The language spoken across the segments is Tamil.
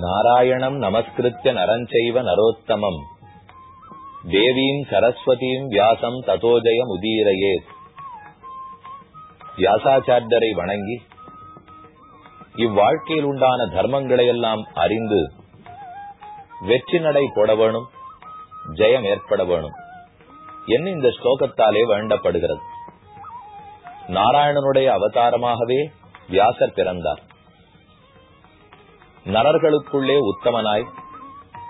நாராயணம் நமஸ்கிருத்திய நரஞ்சைவ நரோத்தமம். தேவீம் சரஸ்வதீம் வியாசம் ததோஜயம் உதீரையே வியாசாச்சாரியரை வணங்கி இவ்வாழ்க்கையில் உண்டான தர்மங்களை எல்லாம் அறிந்து வெற்றி நடை போட வேணும் ஜெயம் ஏற்பட வேணும் என்ன இந்த ஸ்லோகத்தாலே வேண்டப்படுகிறது. நாராயணனுடைய அவதாரமாகவே வியாசர் பிறந்தார். நரர்களுக்குள்ளே உத்தமனாய்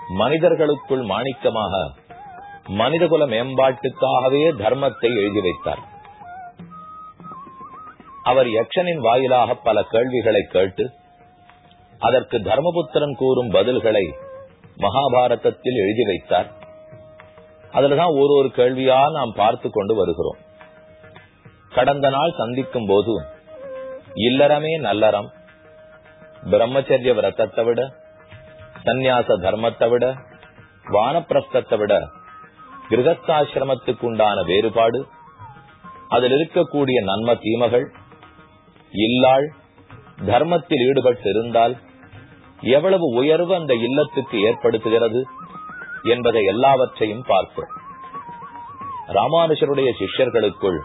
மனிதர்களுக்குள் மாணிக்கமாக மனிதகுல மேம்பாட்டுக்காகவே தர்மத்தை எழுதி வைத்தார். அவர் யக்ஷனின் வாயிலாக பல கேள்விகளை கேட்டு அதற்கு தர்மபுத்திரன் கூறும் பதில்களை மகாபாரதத்தில் எழுதி வைத்தார். அதில்தான் ஒரு ஒரு கேள்வியா நாம் பார்த்து கொண்டு வருகிறோம். கடந்த நாள் சந்திக்கும் போது இல்லறமே நல்லறம் பிரம்மச்சரிய விரதத்தை விட சந்நியாச தர்மத்தை விட வானப்பிரஸ்தத்தை விட கிரகஸ்தாசிரமத்துக்கு உண்டான வேறுபாடு அதில் இருக்கக்கூடிய நன்ம தீமைகள் இல்லாள் தர்மத்தில் ஈடுபட்டு இருந்தால் எவ்வளவு உயர்வு அந்த இல்லத்துக்கு ஏற்படுத்துகிறது என்பதை எல்லாவற்றையும் பார்த்தோம் ராமானுஷருடைய சிஷ்யர்களுக்குள்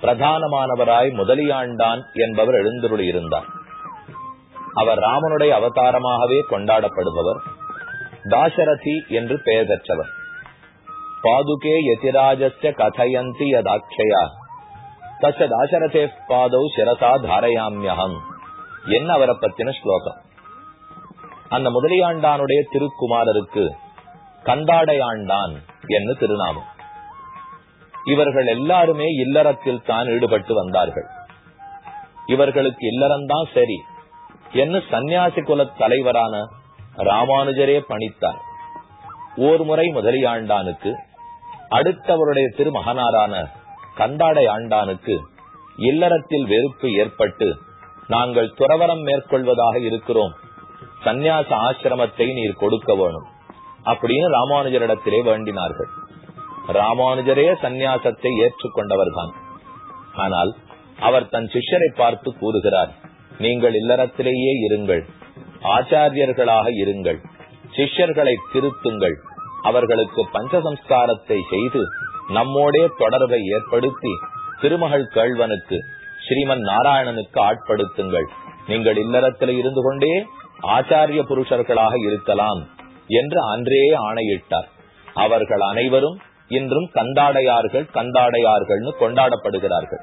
பிரதானமானவராய் முதலியாண்டான் என்பவர் எழுந்தருளியிருந்தார் அவர் ராமனுடைய அவதாரமாகவே கொண்டாடப்படுபவர். தாசரதி என்று பெயர் பெற்றவர் பாதுகே யதிராஜஸ்ய கதயந்தி யதாட்சயா தச தாசரதே பாதௌ சிரசா தாரயாமியகம் என்ன அவரை பத்தின ஸ்லோகம்? அந்த முதலியாண்டானுடைய திருக்குமாரருக்கு கந்தாடையாண்டான் என்று திருநாமம். இவர்கள் எல்லாருமே இல்லறத்தில் தான் ஈடுபட்டு வந்தார்கள். இவர்களுக்கு இல்லறம்தான் சரி. என்ன சந்நியாசி குல தலைவரான ராமானுஜரே பணித்தார் ஓர் முறை முதலியாண்டானுக்கு அடுத்தவருடைய திருமகனாரான கந்தாடை ஆண்டானுக்கு இல்லறத்தில் வெறுப்பு ஏற்பட்டு நாங்கள் துறவரம் மேற்கொள்வதாக இருக்கிறோம். சந்நியாச ஆசிரமத்தை நீர் கொடுக்க வேணும் அப்படின்னு ராமானுஜரிடத்திலே வேண்டினார்கள். ராமானுஜரே சந்நியாசத்தை ஏற்றுக்கொண்டவர்தான். ஆனால் அவர் தன் சிஷ்யரை பார்த்து கூறுகிறார் நீங்கள் இல்லறத்திலேயே இருங்கள். ஆச்சாரியர்களாக இருங்கள். சிஷ்யர்களை திருத்துங்கள். அவர்களுக்கு பஞ்சசம்ஸ்காரத்தை செய்து நம்மோடே தொடர்பை ஏற்படுத்தி திருமகள் கேழ்வனுக்கு ஸ்ரீமன் நாராயணனுக்கு ஆட்படுத்துங்கள். நீங்கள் இல்லறத்தில் இருந்து கொண்டே ஆச்சாரிய புருஷர்களாக இருக்கலாம் என்று அன்றே ஆணையிட்டார். அவர்கள் அனைவரும் இன்றும் கந்தாடையார்கள் கந்தாடையார்கள்னு கொண்டாடப்படுகிறார்கள்.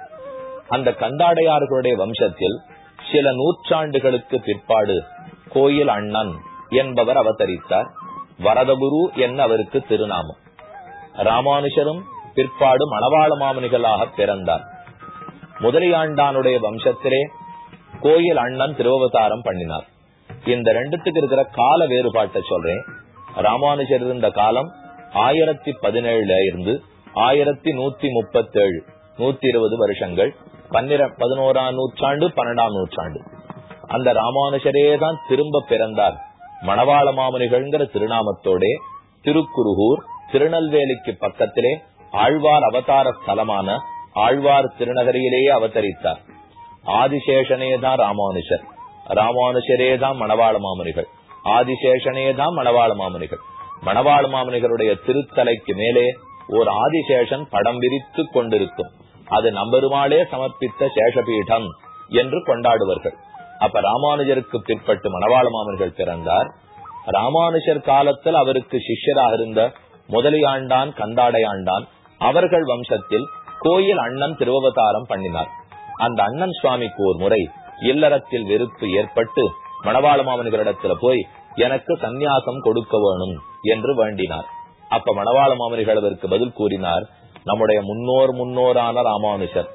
அந்த கந்தாடையார்களுடைய வம்சத்தில் சில நூற்றாண்டுகளுக்கு பிற்பாடு கோயில் அண்ணன் என்பவர் அவதரித்தார். வரதகுரு என்ன அவருக்கு திருநாமம். ராமானுஷரும் பிற்பாடு மணவாள மாமனிகளாக பிறந்தார். முதலியாண்டானுடைய வம்சத்திலே கோயில் அண்ணன் திருவவதாரம் பண்ணினார். இந்த ரெண்டுத்துக்கு இருக்கிற கால வேறுபாட்டை சொல்றேன். ராமானுஜர் இருந்த காலம் ஆயிரத்தி பதினேழுல இருந்து ஆயிரத்தி நூத்தி முப்பத்தி ஏழு நூத்தி இருபது வருஷங்கள். பன்னிர பதினோராம் நூற்றாண்டு பன்னெண்டாம் நூற்றாண்டு. அந்த ராமானுஷரே தான் திரும்ப பிறந்தார். மணவாள மாமுனிகள்ங்கிற திருநாமத்தோட திருக்குருகூர் திருநெல்வேலிக்கு பக்கத்திலே ஆழ்வார் அவதார ஸ்தலமான ஆழ்வார் திருநகரியிலேயே அவதரித்தார். ஆதிசேஷனே தான் ராமானுஷர். ராமானுஷரே தான் மணவாள மாமுனிகள். ஆதிசேஷனே தான் மணவாள மாமுனிகள். மணவாள மாமுனிகளுடைய திருத்தலைக்கு மேலே ஒரு ஆதிசேஷன் படம் விரித்து கொண்டிருக்கும். அது நம்பெருமாளே சமர்ப்பித்த சேஷபீடம் என்று கொண்டாடுவார்கள். அப்ப ராமானுஜருக்கு பிற்பட்டு மணவாள மாமன்கள் பிறந்தார். ராமானுஜர் காலத்தில் அவருக்கு சிஷ்யராக இருந்த முதலியாண்டான் கந்தாடையாண்டான் அவர்கள் வம்சத்தில் கோயில் அண்ணன் திருவவதாரம் பண்ணினார். அந்த அண்ணன் சுவாமிக்கு ஒரு முறை இல்லறத்தில் வெறுப்பு ஏற்பட்டு மணவாள மாமன்களிடத்துல போய் எனக்கு சந்நியாசம் கொடுக்க வேணும் என்று வேண்டினார். அப்ப மணவாள மாமனிகள் அவருக்கு பதில் கூறினார் நம்முடைய முன்னோர் முன்னோரான ராமானுஷர்.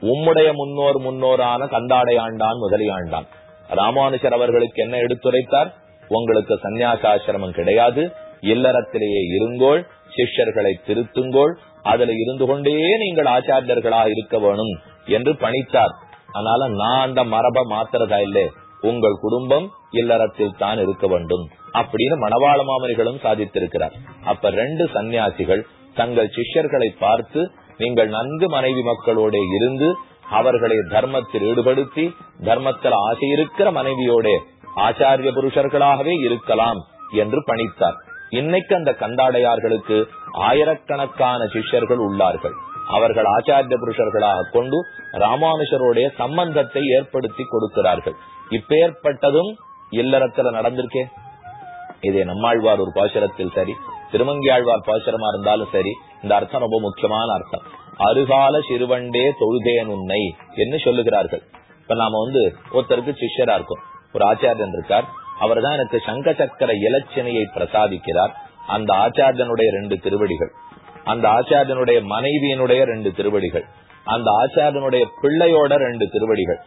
உம்முடைய முன்னோர் முன்னோரான கந்தாடையாண்டான் முதலியாண்டான். ராமானுஷர் அவர்களுக்கு என்ன எடுத்துரைத்தார்? உங்களுக்கு சந்நியாசாசிரமம் கிடையாது. இல்லறத்திலேயே இருங்கோள் சிஷ்யர்களை திருத்துங்கோள் அதுல இருந்து கொண்டே நீங்கள் ஆச்சாரியர்களாக இருக்க வேணும் என்று பணித்தார். அதனால நான் அந்த மரபை மாத்திரதா இல்லை. உங்கள் குடும்பம் இல்லறத்தில் தான் இருக்க வேண்டும். அப்படின்னு மணவாள மாமனிகளும் சாதித்திருக்கிறார். அப்ப ரெண்டு சன்னியாசிகள் தங்கள் சிஷ்யர்களை பார்த்து நீங்கள் நன்கு மனைவி மக்களோட இருந்து அவர்களை தர்மத்தில் ஈடுபடுத்தி தர்மத்தில் ஆசை இருக்கிற மனைவியோட ஆச்சாரிய புருஷர்களாகவே இருக்கலாம் என்று பணித்தார். இன்னைக்கு அந்த கந்தாடையார்களுக்கு ஆயிரக்கணக்கான சிஷ்யர்கள் உள்ளார்கள். அவர்கள் ஆச்சாரிய புருஷர்களாக கொண்டு ராமானுஷருடைய சம்பந்தத்தை ஏற்படுத்தி கொடுக்கிறார்கள். இப்பேற்பட்டதும் இல்லறத்துல நடந்திருக்கே. இதே நம்மாழ்வார் ஒரு பாசுரத்தில் சரி. திருமங்கியாழ்வார் பாசுரமா இருந்தாலும் சரி இந்த அர்த்தம் ரொம்ப முக்கியமான அர்த்தம். அருகால சிறுவண்டே தொழுதேன் உன்னை என்று சொல்லுகிறார்கள். இப்ப நாம வந்து ஒருத்தருக்கு சிஷ்யரா இருக்கும். ஒரு ஆச்சாரியன் இருக்கார். அவர் தான் எனக்கு சங்க சக்கர இலச்சினையை பிரசாதிக்கிறார். அந்த ஆச்சாரியனுடைய ரெண்டு திருவடிகள். அந்த ஆச்சாரியனுடைய மனைவியினுடைய ரெண்டு திருவடிகள். அந்த ஆச்சாரியனுடைய பிள்ளையோட ரெண்டு திருவடிகள்.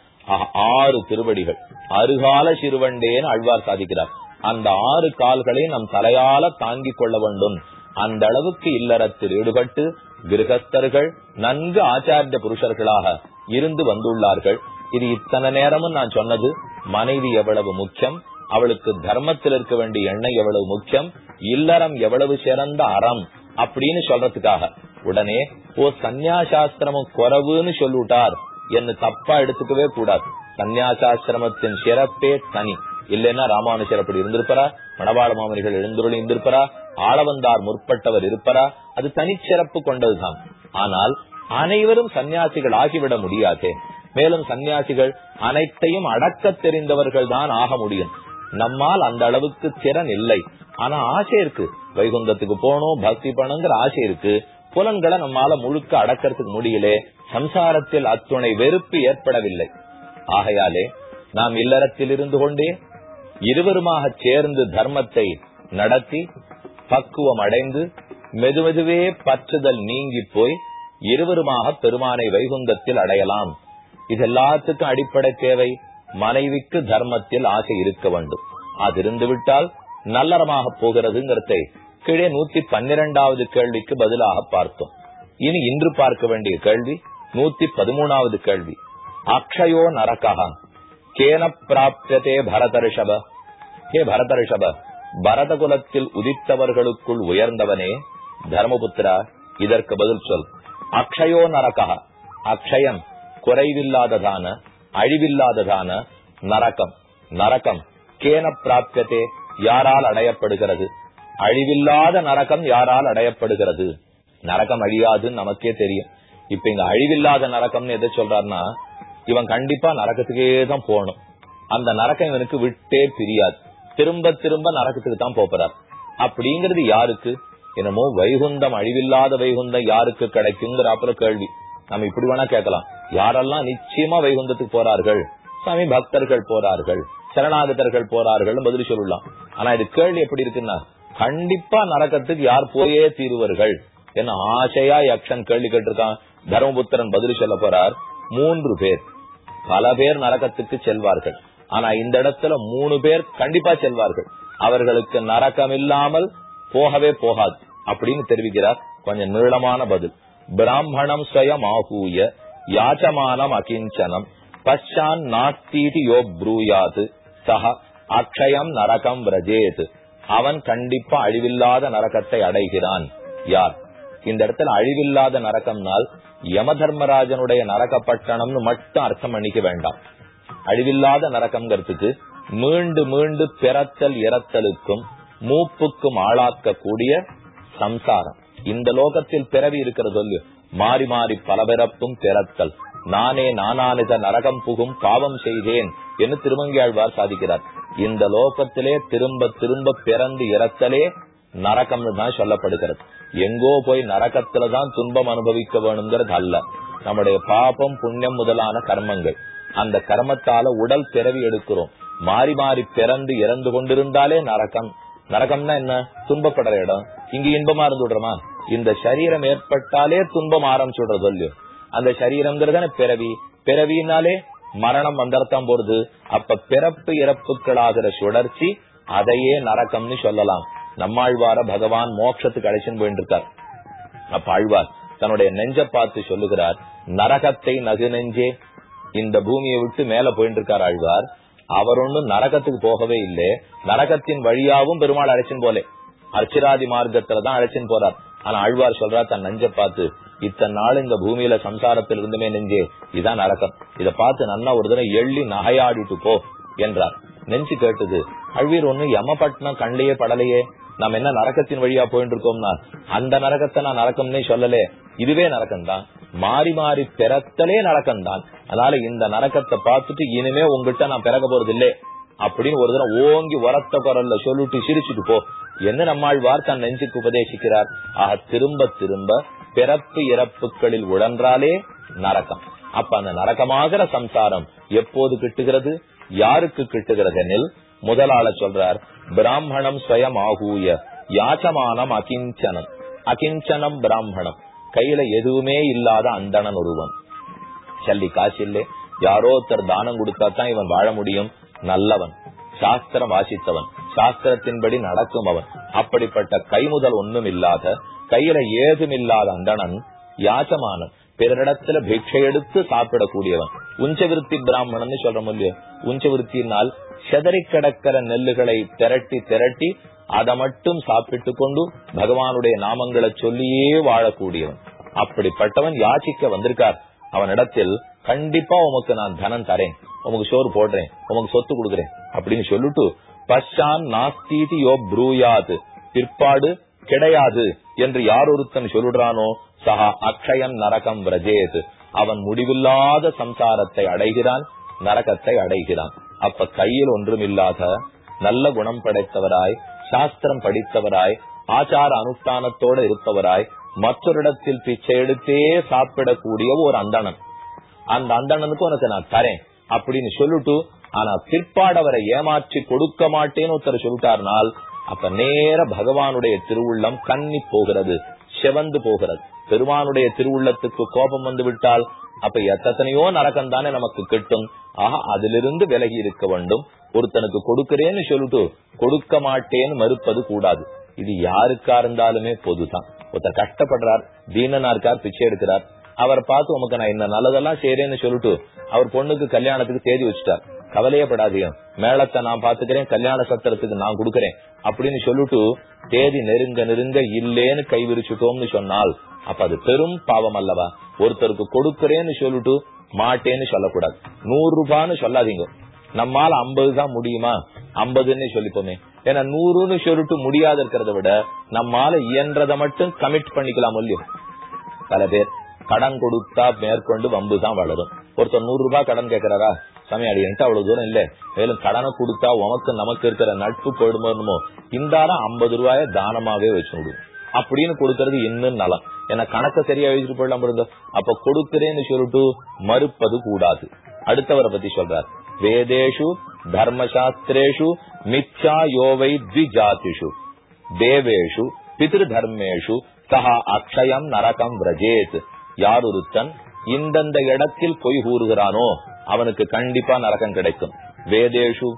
ஆறு திருவடிகள். அருகால சிறுவண்டேன்னு அழ்வார் சாதிக்கிறார். அந்த ஆறு கால்களை நம் தலையால தாங்கிக் கொள்ள வேண்டும். அந்த அளவுக்கு இல்லறத்தில் ஈடுபட்டு கிரகஸ்தர்கள் நன்கு ஆச்சாரிய புருஷர்களாக இருந்து வந்துள்ளார்கள். இது இத்தனை நேரமும் நான் சொன்னது மனைவி எவ்வளவு முக்கியம் அவளுக்கு தர்மத்தில் இருக்க வேண்டிய எண்ணெய் எவ்வளவு முக்கியம் இல்லறம் எவ்வளவு சிறந்த அறம் அப்படின்னு சொல்றதுக்காக. உடனே ஓ சந்நியாசாஸ்திரமும் குறவுன்னு சொல்லிவிட்டார். என்று தப்பா எடுத்துக்கவே கூடாது. சந்நியாசாசிரமத்தின் சிறப்பே தனி. இல்லைன்னா ராமானுஷர் அப்படி இருந்திருப்பாரா? மணவாள மாமனிகள் எழுந்துருளி இருந்திருப்பாரா? ஆளவந்தார் முற்பட்டவர் இருப்பாரா? அது தனிச்சிறப்பு கொண்டதுதான். ஆனால் அனைவரும் சன்னியாசிகள் ஆகிவிட முடியாதே. மேலும் சன்னியாசிகள் அனைத்தையும் அடக்க தெரிந்தவர்கள் தான் ஆக முடியும். நம்மால் அந்த அளவுக்கு திறன் இல்லை. ஆனா ஆசை இருக்கு. வைகுந்தத்துக்கு போனோம் பக்தி பண்ணுங்கிற ஆசை இருக்கு. புலன்களை நம்மால முழுக்க அடக்கிறதுக்கு முடியல. சம்சாரத்தில் அத்துணை வெறுப்பு ஏற்படவில்லை. ஆகையாலே நாம் இல்லறத்தில் இருந்து கொண்டே இருவருமாக சேர்ந்து தர்மத்தை நடத்தி பக்குவம் அடைந்து மெதுமெதுவே பற்றுதல் நீங்கி போய் இருவருமாக பெருமானை வைகுந்தத்தில் அடையலாம். இது எல்லாத்துக்கும் அடிப்படை தேவை மனைவிக்கு தர்மத்தில் ஆசை இருக்க வேண்டும். அது இருந்து விட்டால் நல்லறமாக போகிறதுங்கிறதை கீழே நூத்தி பன்னிரெண்டாவது கேள்விக்கு பதிலாக பார்த்தோம். இனி இன்று பார்க்க வேண்டிய கேள்வி நூத்தி பதிமூணாவது கேள்வி. அக்ஷயோ நரகா கேன பிராப்தியதே பரதரிஷப ஹே பரதரிஷப பரத குலத்தில் உதித்தவர்களுக்குள் உயர்ந்தவனே தர்மபுத்திரா இதற்கு பதில் சொல். அக்ஷயோ நரகா அக்ஷயம் குறைவில்லாததான அழிவில்லாததான நரக்கம் நரக்கம் கேன பிராப்தியதே யாரால் அடையப்படுகிறது? அழிவில்லாத நரக்கம் யாரால் அடையப்படுகிறது? நரக்கம் அழியாதுன்னு நமக்கே தெரியும். இப்ப இங்க அழிவில்லாத நரக்கம்னு எதை சொல்றாருன்னா இவன் கண்டிப்பா நரகத்துக்கே தான் போகணும். அந்த நரக்கம் இவனுக்கு விட்டே பிரியாது. திரும்ப திரும்ப நரகத்துக்கு தான் போறார். அப்படிங்கிறது யாருக்கு? என்னமோ வைகுந்தம் அழிவில்லாத வைகுந்தம் யாருக்கு கிடைக்குங்கிற அப்புறம் கேள்வி. நம்ம இப்படி வேணா கேட்கலாம். யாரெல்லாம் நிச்சயமா வைகுந்தத்துக்கு போறார்கள்? சாமி பக்தர்கள் போறார்கள். சரணாகதர்கள் போறார்கள் பதில் சொல்லலாம். ஆனா இது கேள்வி எப்படி இருக்குன்னா கண்டிப்பா நரக்கத்துக்கு யார் போயே தீருவர்கள்? என்ன ஆசையா யக்ஷன் கேள்வி கேட்டிருக்கான். தர்மபுத்திரன் பதில் சொல்ல போறார். மூன்று பேர். பல பேர் நரகத்துக்கு செல்வார்கள். ஆனா இந்த இடத்துல மூணு பேர் கண்டிப்பா செல்வார்கள். அவர்களுக்கு நரக்கம் இல்லாமல் போகவே போகாது அப்படின்னு தெரிவிக்கிறார். கொஞ்சம் நீளமான பதில். பிராமணம் ஸ்வயம் ஆகூய யாச்சமானம் அகிஞ்சனம் பஷான் நாஸ்தீதி யோ ப்ரூயாது சஹ அக்ஷயம் நரகம் விரஜேத். அவன் கண்டிப்பா அழிவில்லாத நரக்கத்தை அடைகிறான். யார்? இந்த இடத்துல அழிவில்லாத நரக்கம்னால் யம தர்மராஜனுடைய நரகப்பட்டணம்னு மட்டும் அர்த்தம் பண்ணிக்க வேண்டாம். அழிவில்லாத நரகம்ங்கிறதுக்கு மீண்டு மீண்டு பிறத்தல் இறத்தலுக்கும் மூப்புக்கும் ஆளாக்கக்கூடிய சம்சாரம். இந்த லோகத்தில் பிறவி இருக்கிறது மாறி மாறி பல பிறப்பும் பிறத்தல். நானே நானானித நரகம் புகும் பாவம் செய்தேன் என்று திருமங்கியாழ்வார் சாதிக்கிறார். இந்த லோகத்திலே திரும்ப திரும்ப பிறந்து இறத்தலே நரகம்னு தான் சொல்லப்படுகிறது. எங்கோ போய் நரக்கத்துலதான் துன்பம் அனுபவிக்க வேணுங்கிறது அல்ல. நம்முடைய பாபம் புண்ணியம் முதலான கர்மங்கள். அந்த கர்மத்தால உடல் பிறவி எடுக்கிறோம். மாறி மாறி பிறந்து இறந்து கொண்டிருந்தாலே நரகம் நரகம்னா என்ன? துன்பப்படுற இடம். இங்க இன்பமா இருந்து விடுறோமா? இந்த சரீரம் ஏற்பட்டாலே துன்பம் ஆரம்பிச்சுடுறது இல்லையோ அந்த சரீரம்ங்கிறதான பிறவி. பிறவினாலே மரணம் வந்தர்த்தம் போறது அப்ப பிறப்பு இறப்புகளாகிற சுழற்சி அதையே நரக்கம்னு சொல்லலாம். நம்மாழ்வார பகவான் மோட்சத்துக்கு அழைச்சின்னு போயிட்டு இருக்கார் அப்ப ஆழ்வார் தன்னுடைய நெஞ்ச பார்த்து சொல்லுகிறார் நரகத்தை நகு நெஞ்சே. இந்த பூமியை விட்டு மேல போயிட்டு இருக்கார் ஆழ்வார். அவர் ஒன்னும் நரகத்துக்கு போகவே இல்லை. நரகத்தின் வழியாவும் பெருமாள் அழைச்சின் போலே. அர்ச்சிராதி மார்க்கத்துலதான் அழைச்சின் போறார். ஆனா ஆழ்வார் சொல்றார் தன் நெஞ்ச பார்த்து இத்தனை நாள் இந்த பூமியில சம்சாரத்தில் இருந்துமே நெஞ்சே இதான் நரகம். இத பார்த்து நன்னா ஒரு தடவை எள்ளி நகையாடிட்டு போ என்றார். நெஞ்சு கேட்டது அழ்வீர் ஒண்ணு யமபட்னம் கண்ணிலேயே படலையே. நம்ம என்ன நரக்கத்தின் வழியா போயிட்டு இருக்கோம்னா அந்த நரகத்தை நான் நரக்கம்னே சொல்லலே. இதுவே நரக்கம் தான் மாறி மாறி பிறத்தலே நரக்கம் தான் அதனால இந்த நரக்கத்தை பார்த்துட்டு இனிமே உங்ககிட்ட நான் பிறக்க போறது இல்லே அப்படின்னு ஒரு தடவை ஓங்கி உரத்த குரல்ல சொல்லிட்டு சிரிச்சுட்டு போ. என்ன நம்மாழ்வார் தன் நெஞ்சுக்கு உபதேசிக்கிறார்? ஆக திரும்ப திரும்ப பிறப்பு இறப்புகளில் உழன்றாலே நரக்கம். அப்ப அந்த நரகமாகிற சம்சாரம் எப்போது கிட்டுகிறது? யாருக்கு கிட்டுகிறது எனில் முதலாள சொல்றார் பிராமணம் ஸ்வயம் ஆகூய யாச்சமானம் அகிஞ்சனம். அகிஞ்சனம் பிராமணம். கையில எதுவுமே இல்லாத அந்தணன் ஒருவன். சல்லி காசு இல்லே. யாரோ ஒருத்தர் தானம் கொடுத்தாதான் இவன் வாழ முடியும். நல்லவன். சாஸ்திரம் வாசித்தவன். சாஸ்திரத்தின்படி நடக்கும் அவன். அப்படிப்பட்ட கைமுதல் ஒண்ணும் இல்லாத கையில ஏதும் இல்லாத அந்தணன் யாச்சமானன் பிறரிடத்துல பிக்ஷை எடுத்து சாப்பிடக்கூடியவன். உஞ்சவிருத்தி பிராமணன் சொல்ற இல்லையோ? உஞ்சவிருத்தினால் செதறி கிடக்கிற நெல்லுகளை திரட்டி திரட்டி அதை மட்டும் சாப்பிட்டு கொண்டு பகவானுடைய நாமங்களை சொல்லியே வாழக்கூடியவன். அப்படிப்பட்டவன் யாச்சிக்க வந்திருக்கார். அவனிடத்தில் கண்டிப்பா உமக்கு நான் தனம் தரேன். உமக்கு சோறு போடுறேன். உமக்கு சொத்து கொடுக்குறேன். அப்படின்னு சொல்லிட்டு பஷான் நாஸ்தீதி யோ ப்ரூயாது. பிற்பாடு கிடையாது. என்று யார் ஒருத்தன் சொல்லுறானோ சஹா அக்ஷயன் நரகம் விரஜேத். அவன் முடிவில்லாத சம்சாரத்தை அடைகிறான் நரகத்தை அடைகிறான். அப்ப கையில் ஒன்றுமில்லாத நல்ல குணம் படைத்தவராய் சாஸ்திரம் படித்தவராய் ஆச்சார அனுஷ்டானத்தோடு இருப்பவராய் மற்றொரிடத்தில் பிச்சை எடுத்தே சாப்பிடக்கூடிய ஒரு அந்தணன். அந்த அந்தணனுக்கு உனக்கு நான் தரேன் அப்படின்னு சொல்லிட்டு ஆனா பிற்பாடு அவரை ஏமாற்றி கொடுக்க மாட்டேன்னு ஒருத்தர் சொல்லிட்டார்னால் அப்ப நேர பகவானுடைய திருவுள்ளம் கண்ணி போகிறது செவந்து போகிறது. பெருமானுடைய திருவுள்ளத்துக்கு கோபம் வந்து விட்டால் அப்ப எத்தனையோ நரகம் தானே நமக்கு கிட்டும். ஆக அதிலிருந்து விலகி இருக்க வேண்டும். ஒருத்தனுக்கு கொடுக்கிறேன்னு சொல்லிட்டு கொடுக்க மாட்டேன்னு மறுப்பது கூடாது. இது யாருக்கா இருந்தாலுமே பொதுதான். ஒருத்தர் கஷ்டப்படுறார் தீனனா இருக்கார் பிச்சை எடுக்கிறார். அவர் பார்த்து உமக்கு நான் இந்த நல்லதெல்லாம் செய்யறேன்னு சொல்லிட்டு அவர் பொண்ணுக்கு கல்யாணத்துக்கு தேதி வச்சுட்டார். கவலையே படாதீங்க. மேளத்தை நான் பாத்துக்கிறேன் கல்யாண சத்திரத்துக்கு நான் கொடுக்கறேன். அப்படின்னு சொல்லிட்டு தேதி நெருங்க நெருங்க இல்லேன்னு கைவிரிச்சுட்டோம்னு சொன்னால் அப்ப அது பெரும் பாவம் அல்லவா? ஒருத்தருக்கு கொடுக்கறேன்னு சொல்லிட்டு மாட்டேன்னு சொல்லக்கூடாது. நூறு ரூபான்னு சொல்லாதீங்க. நம்மால ஐம்பது தான் முடியுமா? ஐம்பதுன்னு சொல்லிப்போமே. ஏன்னா நூறுன்னு சொல்லிட்டு முடியாது இருக்கிறத விட நம்மால இயன்றதை மட்டும் கமிட் பண்ணிக்கலாம் இல்லையோ? பல பேர் கடன் கொடுத்தா மேற்கொண்டு வம்பு தான் வளரும். ஒருத்தர் நூறு ரூபாய் கடன் கேட்கிறாரா? சமயம் என்கிட்ட அவ்வளவு தூரம் இல்ல. மேலும் கடனை கொடுத்தா உனக்கு நமக்கு இருக்கிற நட்பு போயிடுமோ இந்தாலும் ஐம்பது ரூபாய தானமாவே வச்சு விடுவோம் அப்படின்னு கொடுக்கறது இன்னும் நலம். ஏன்னா கணக்க சரியா எழுதிட்டு போயிடலாம் இருந்தோம் அப்ப கொடுக்கிறேன்னு சொல்லிட்டு மறுப்பது கூடாது. அடுத்தவரை பத்தி சொல்றார். வேதேஷு தர்மசாஸ்திரேஷு மிச்சா யோவை த்விஜாதிஷு தேவேஷு பிதிரு தர்மேஷு சஹா அக்ஷயம் நரகம் விரஜேத். யார் ஒருத்தன்? இந்தந்த இடத்தில் பொய் கூறுகிறானோ அவனுக்கு கண்டிப்பா நரகம் கிடைக்கும். வேதேஷு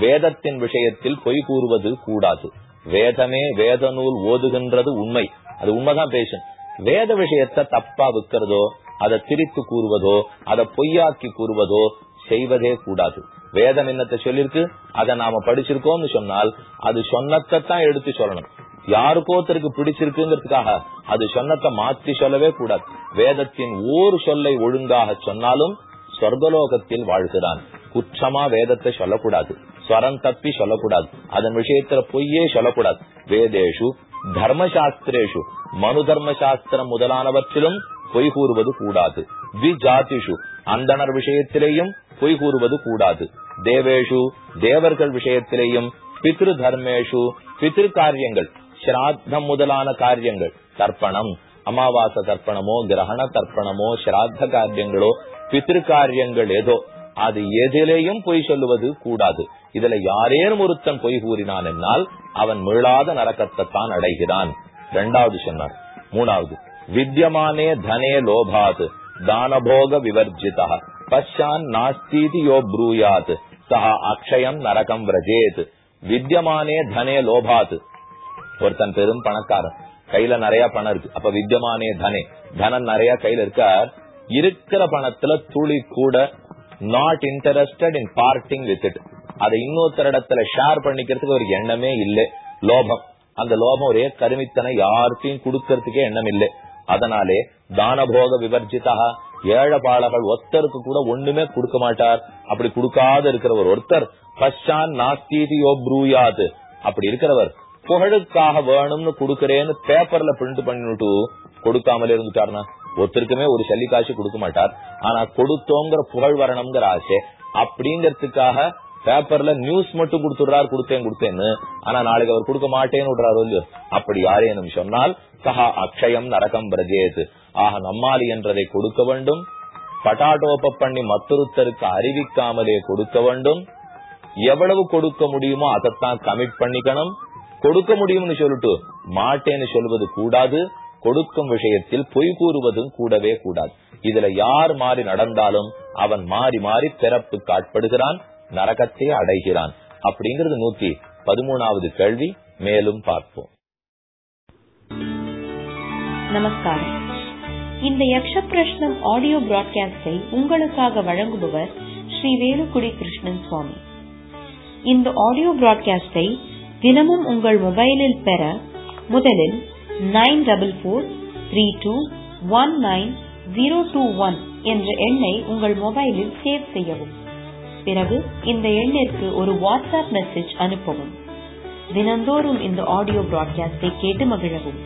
வேதத்தின் விஷயத்தில் பொய் கூறுவது கூடாது. வேதமே வேத நூல் ஓதுகின்றது உண்மை. அது உண்மைதான் பேசும். வேத விஷயத்தை தப்பா விற்கிறதோ அதை திரித்து கூறுவதோ அதை பொய்யாக்கி கூறுவதோ செய்வதே கூடாது. வேதம் என்னத்தை சொல்லிருக்கு? அதை நாம படிச்சிருக்கோம்னு சொன்னால் அது சொன்னத்தான் எடுத்து சொல்லணும். யாருக்கோ ஒருத்தருக்கு பிடிச்சிருக்குங்கிறதுக்காக அது சொன்னத்தை மாற்றி சொல்லவே கூடாது. வேதத்தின் ஓர் சொல்லை ஒழுங்காக சொன்னாலும் சொர்க்கலோகத்தில் வாழ்கிறான். குற்றமா வேதத்தை சொல்லக்கூடாது. ஸ்வரம் தப்பி சொல்லக்கூடாது. அதன் விஷயத்துல பொய்யே சொல்லக்கூடாது. வேதேஷு தர்மசாஸ்திரேஷு. மனு தர்மசாஸ்திரம் முதலானவற்றிலும் பொய் கூறுவது கூடாது. விஜாதிஷு அந்தனர் விஷயத்திலேயும் பொய் கூறுவது கூடாது. தேவேஷு தேவர்கள் விஷயத்திலேயும் பித்ரு தர்மேஷு பித்ரு காரியங்கள் ஸ்ராத்தம் முதலான காரியங்கள். தர்ப்பணம் அமாவாச தர்ப்பணமோ கிரகண தர்ப்பணமோ ஸ்ராத்த காரியங்களோ பித்ரு காரியங்கள் ஏதோ. அது எதிலேயும் பொய் சொல்லுவது கூடாது. இதுல யாரேனும் ஒருத்தன் பொய் கூறினான் என்னால் அவன் மீளாத நரக்கத்தை தான் அடைகிறான். இரண்டாவது சொன்னார். மூணாவது வித்யமானே தனே லோபாத் தானபோக விவர்ஜிதா பஷான் நாஸ்தீதி யோ ப்ரூயாத் சஹா அக்ஷயம் நரகம் விரஜேத் வித்யமானே தனே லோபாத். ஒருத்தன் பெரும் பணக்காரன் கையில நிறைய பணம் இருக்கு. அப்ப வித்யமானே தனே தனம் நிறைய கையில இருக்கார். இருக்கிற பணத்துல துளி கூட not interested in parting with it அதை இன்னொருத்தர் இடத்துல ஷேர் பண்ணிக்கிறதுக்கு ஒரு எண்ணமே இல்லை. லோபம். அந்த லோபம் ஒரே கருமித்தனை யாருக்கையும் கொடுக்கறதுக்கே எண்ணம் இல்லை. அதனாலே தானபோக விவர்ஜிதா ஏழபாளர்கள் ஒருத்தருக்கு கூட ஒண்ணுமே கொடுக்க மாட்டார். அப்படி கொடுக்காத இருக்கிற ஒரு ஒருத்தர் பஷான் நாஸ்தீதியோ ப்ரூயாது. அப்படி இருக்கிறவர் புகழுக்காக வேணும்னு கொடுக்கறேன்னு பேப்பர்ல பிரிண்ட் பண்ணிட்டு கொடுக்காமலே இருந்துட்டார்னா? ஒருத்தருக்குமே ஒரு சல்லி காசு கொடுக்க மாட்டார். ஆனா கொடுத்தோங்கிற புகழ் வரணுங்கிற ஆசை அப்படிங்கறதுக்காக பேப்பர்ல நியூஸ் மட்டும் கொடுத்துடுறாரு கொடுத்தேன் கொடுத்தேன்னு. ஆனா நாளைக்கு அவர் கொடுக்க மாட்டேன்னு விடுறாரு இல்லையோ அப்படி யாரேனும் சொன்னால் சஹா அக்ஷயம் நரகம் பிரஜேது. ஆக நம்மாலி என்றதை கொடுக்க வேண்டும். பட்டாட்டோப்ப பண்ணி மத்தொருத்தருக்கு அறிவிக்காமலே கொடுக்க வேண்டும். எவ்வளவு கொடுக்க முடியுமோ அதைத்தான் கமிட் பண்ணிக்கணும். கொடுக்க முடியும்னு சொல்லிட்டு மாட்டேன்னு சொல்வது கூடாது. கொடுக்கும் விஷயத்தில் பொய் கூறுவதும் கூடவே கூடாது. இதுல யார் மாறி நடந்தாலும் அவன் மாறி மாறி பிறப்புக்கு ஆட்படுகிறான் நரகத்தை அடைகிறான். அப்படிங்கிறது நூத்தி பதிமூணாவது கேள்வி. மேலும் பார்ப்போம். நமஸ்காரம். இந்த யக்ஷ பிரஷ்னம் ஆடியோ பிராட்காஸ்டை உங்களுக்காக வழங்குபவர் ஸ்ரீ வேலுக்குடி கிருஷ்ணன் சுவாமி. இந்த ஆடியோ பிராட்காஸ்டை தினமும் உங்கள் மொபைலில் பெற முதலில் nine double four three two one nine zero two one என்ற எண்ணை உங்கள் மொபைலில் சேவ் செய்யவும். பிறகு இந்த எண்ணிற்கு ஒரு வாட்ஸ்அப் மெசேஜ் அனுப்பவும். தினந்தோறும் இந்த ஆடியோ பிராட்காஸ்டை கேட்டு மகிழவும்.